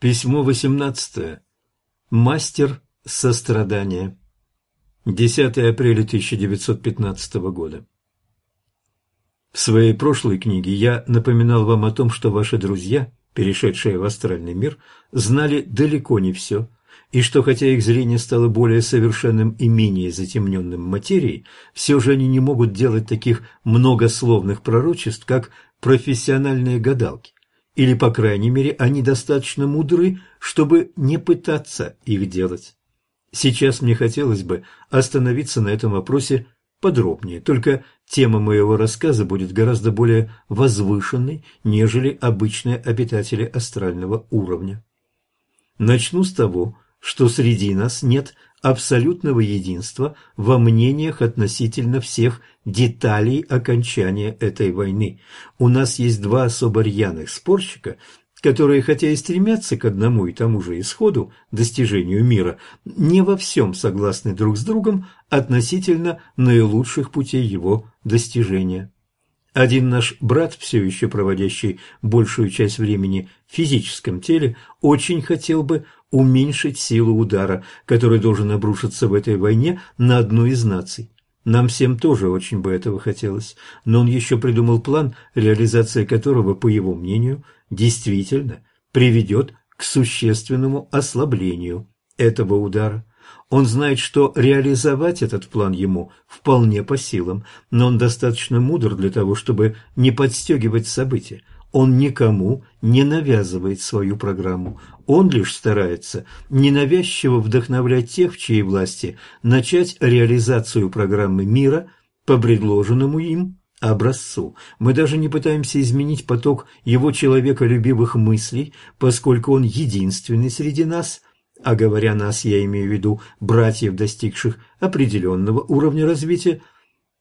Письмо 18. Мастер сострадания. 10 апреля 1915 года. В своей прошлой книге я напоминал вам о том, что ваши друзья, перешедшие в астральный мир, знали далеко не все, и что хотя их зрение стало более совершенным и менее затемненным материей, все же они не могут делать таких многословных пророчеств, как профессиональные гадалки или, по крайней мере, они достаточно мудры, чтобы не пытаться их делать. Сейчас мне хотелось бы остановиться на этом вопросе подробнее, только тема моего рассказа будет гораздо более возвышенной, нежели обычные обитатели астрального уровня. Начну с того, что среди нас нет абсолютного единства во мнениях относительно всех деталей окончания этой войны. У нас есть два особо рьяных спорщика, которые, хотя и стремятся к одному и тому же исходу, достижению мира, не во всем согласны друг с другом относительно наилучших путей его достижения. Один наш брат, все еще проводящий большую часть времени в физическом теле, очень хотел бы уменьшить силу удара, который должен обрушиться в этой войне на одну из наций. Нам всем тоже очень бы этого хотелось, но он еще придумал план, реализация которого, по его мнению, действительно приведет к существенному ослаблению этого удара. Он знает, что реализовать этот план ему вполне по силам, но он достаточно мудр для того, чтобы не подстегивать события. Он никому не навязывает свою программу. Он лишь старается ненавязчиво вдохновлять тех, в чьей власти начать реализацию программы мира по предложенному им образцу. Мы даже не пытаемся изменить поток его человеколюбивых мыслей, поскольку он единственный среди нас, а говоря нас, я имею в виду братьев, достигших определенного уровня развития.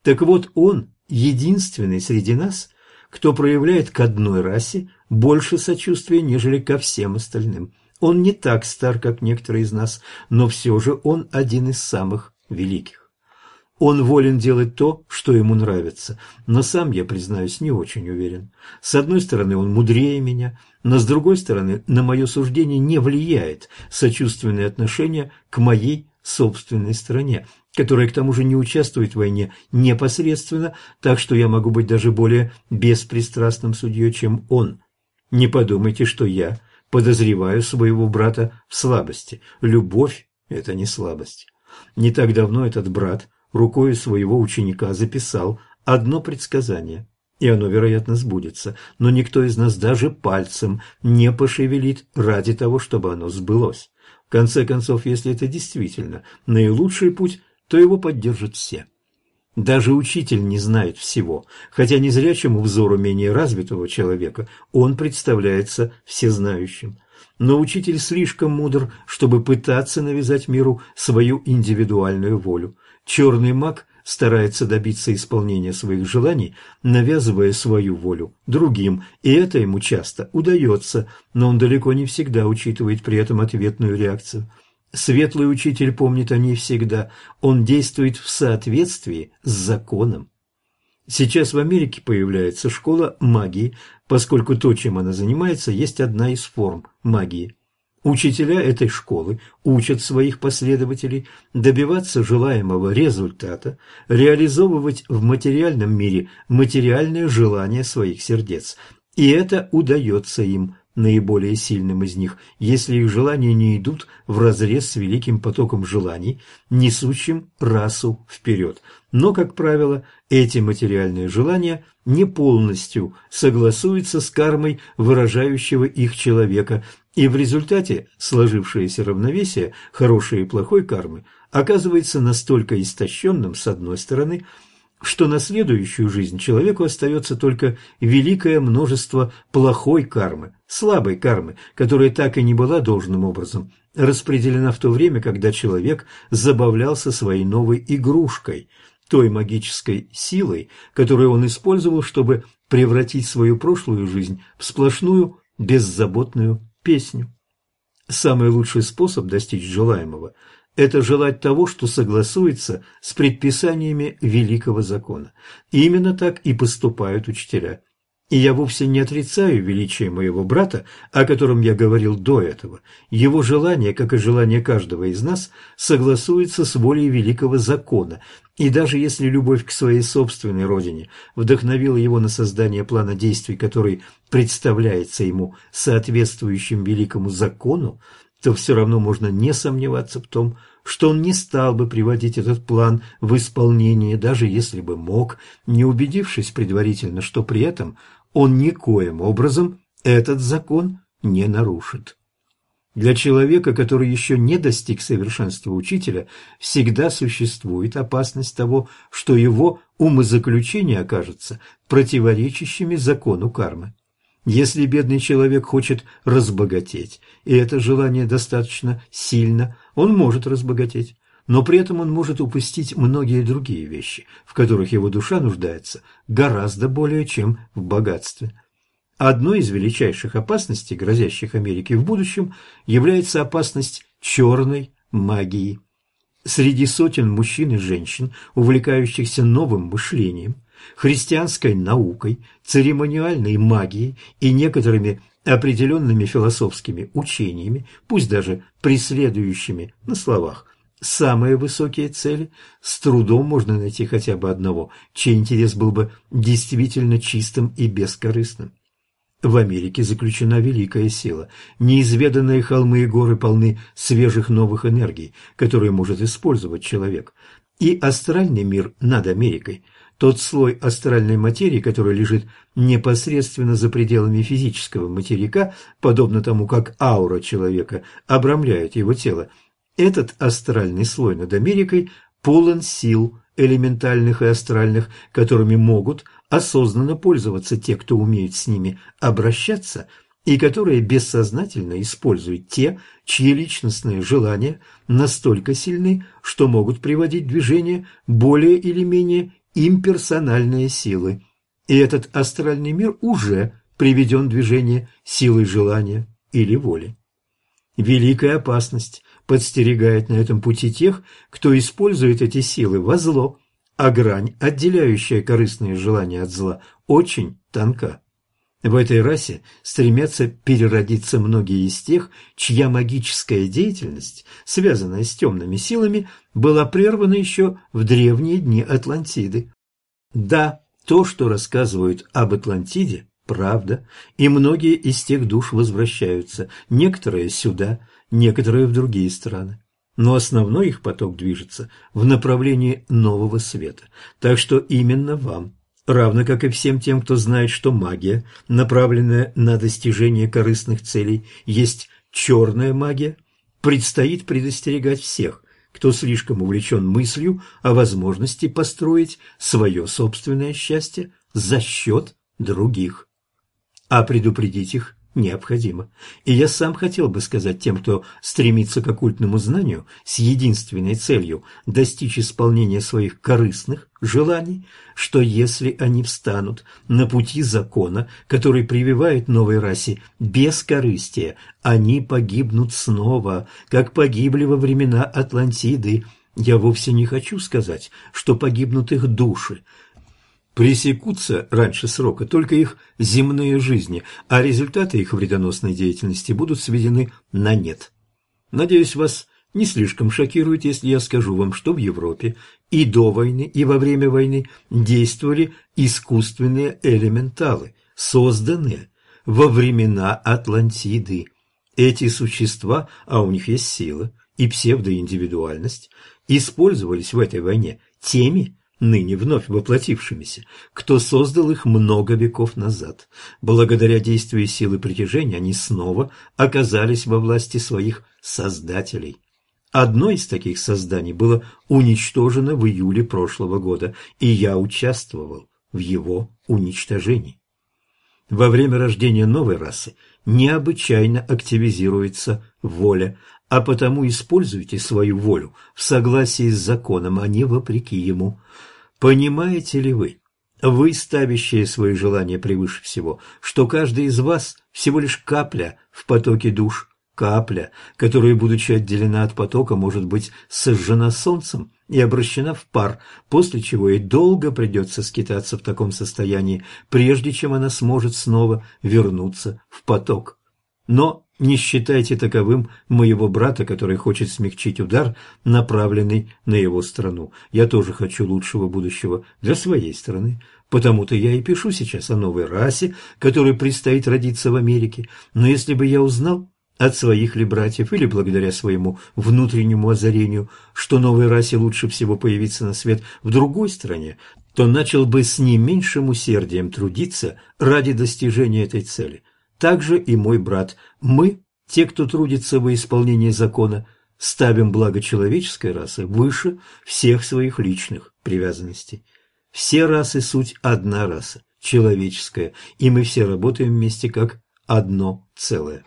Так вот, он единственный среди нас – кто проявляет к одной расе больше сочувствия, нежели ко всем остальным. Он не так стар, как некоторые из нас, но все же он один из самых великих. Он волен делать то, что ему нравится, но сам, я признаюсь, не очень уверен. С одной стороны, он мудрее меня, но с другой стороны, на мое суждение не влияет сочувственное отношение к моей собственной стране, которая к тому же не участвует в войне непосредственно, так что я могу быть даже более беспристрастным судьей, чем он. Не подумайте, что я подозреваю своего брата в слабости. Любовь – это не слабость. Не так давно этот брат рукой своего ученика записал одно предсказание, и оно, вероятно, сбудется, но никто из нас даже пальцем не пошевелит ради того, чтобы оно сбылось. В конце концов, если это действительно наилучший путь, то его поддержат все. Даже учитель не знает всего, хотя незрячему взору менее развитого человека он представляется всезнающим. Но учитель слишком мудр, чтобы пытаться навязать миру свою индивидуальную волю. Черный маг старается добиться исполнения своих желаний, навязывая свою волю другим, и это ему часто удается, но он далеко не всегда учитывает при этом ответную реакцию – Светлый учитель помнит о ней всегда. Он действует в соответствии с законом. Сейчас в Америке появляется школа магии, поскольку то, чем она занимается, есть одна из форм магии. Учителя этой школы учат своих последователей добиваться желаемого результата, реализовывать в материальном мире материальные желания своих сердец. И это удается им наиболее сильным из них, если их желания не идут вразрез с великим потоком желаний, несущим расу вперед. Но, как правило, эти материальные желания не полностью согласуются с кармой выражающего их человека, и в результате сложившееся равновесие хорошей и плохой кармы оказывается настолько истощенным с одной стороны – что на следующую жизнь человеку остается только великое множество плохой кармы, слабой кармы, которая так и не была должным образом распределена в то время, когда человек забавлялся своей новой игрушкой, той магической силой, которую он использовал, чтобы превратить свою прошлую жизнь в сплошную беззаботную песню. Самый лучший способ достичь желаемого это желать того, что согласуется с предписаниями великого закона. Именно так и поступают учителя. И я вовсе не отрицаю величие моего брата, о котором я говорил до этого. Его желание, как и желание каждого из нас, согласуется с волей великого закона. И даже если любовь к своей собственной родине вдохновила его на создание плана действий, который представляется ему соответствующим великому закону, то все равно можно не сомневаться в том, что он не стал бы приводить этот план в исполнение, даже если бы мог, не убедившись предварительно, что при этом он никоим образом этот закон не нарушит. Для человека, который еще не достиг совершенства учителя, всегда существует опасность того, что его умозаключения окажутся противоречащими закону кармы. Если бедный человек хочет разбогатеть, и это желание достаточно сильно, он может разбогатеть, но при этом он может упустить многие другие вещи, в которых его душа нуждается гораздо более, чем в богатстве. Одной из величайших опасностей, грозящих Америке в будущем, является опасность черной магии. Среди сотен мужчин и женщин, увлекающихся новым мышлением, христианской наукой, церемониальной магией и некоторыми определенными философскими учениями, пусть даже преследующими на словах самые высокие цели, с трудом можно найти хотя бы одного, чей интерес был бы действительно чистым и бескорыстным. В Америке заключена великая сила. Неизведанные холмы и горы полны свежих новых энергий, которые может использовать человек. И астральный мир над Америкой – тот слой астральной материи, который лежит непосредственно за пределами физического материка, подобно тому, как аура человека обрамляет его тело, этот астральный слой над Америкой полон сил элементальных и астральных, которыми могут осознанно пользоваться те, кто умеет с ними обращаться, и которые бессознательно используют те, чьи личностные желания настолько сильны, что могут приводить движение более или менее имперсональные силы. И этот астральный мир уже приведен в движение силой желания или воли. Великая опасность подстерегает на этом пути тех, кто использует эти силы во зло, а грань, отделяющая корыстные желания от зла, очень тонка. В этой расе стремятся переродиться многие из тех, чья магическая деятельность, связанная с темными силами, была прервана еще в древние дни Атлантиды. Да, то, что рассказывают об Атлантиде, правда, и многие из тех душ возвращаются, некоторые сюда, некоторые в другие страны. Но основной их поток движется в направлении нового света, так что именно вам равно как и всем тем, кто знает, что магия, направленная на достижение корыстных целей, есть черная магия, предстоит предостерегать всех, кто слишком увлечен мыслью о возможности построить свое собственное счастье за счет других, а предупредить их необходимо. И я сам хотел бы сказать тем, кто стремится к оккультному знанию с единственной целью достичь исполнения своих корыстных желаний, что если они встанут на пути закона, который прививает новой расе бескорыстие, они погибнут снова, как погибли во времена Атлантиды. Я вовсе не хочу сказать, что погибнут их души, Пресекутся раньше срока только их земные жизни, а результаты их вредоносной деятельности будут сведены на нет. Надеюсь, вас не слишком шокирует, если я скажу вам, что в Европе и до войны, и во время войны действовали искусственные элементалы, созданные во времена Атлантиды. Эти существа, а у них есть сила и псевдоиндивидуальность, использовались в этой войне теми, ныне вновь воплотившимися, кто создал их много веков назад. Благодаря действию силы притяжения они снова оказались во власти своих создателей. Одно из таких созданий было уничтожено в июле прошлого года, и я участвовал в его уничтожении. Во время рождения новой расы необычайно активизируется воля, а потому используйте свою волю в согласии с законом, а не вопреки ему. Понимаете ли вы, вы, ставящие свои желания превыше всего, что каждый из вас всего лишь капля в потоке душ, капля, которая, будучи отделена от потока, может быть сожжена солнцем и обращена в пар, после чего ей долго придется скитаться в таком состоянии, прежде чем она сможет снова вернуться в поток. Но не считайте таковым моего брата, который хочет смягчить удар, направленный на его страну. Я тоже хочу лучшего будущего для своей страны. Потому-то я и пишу сейчас о новой расе, которой предстоит родиться в Америке. Но если бы я узнал от своих ли братьев или благодаря своему внутреннему озарению, что новой расе лучше всего появиться на свет в другой стране, то начал бы с не меньшим усердием трудиться ради достижения этой цели. Также и мой брат. Мы, те, кто трудится во исполнении закона, ставим благо человеческой расы выше всех своих личных привязанностей. Все расы – суть одна раса, человеческая, и мы все работаем вместе как одно целое.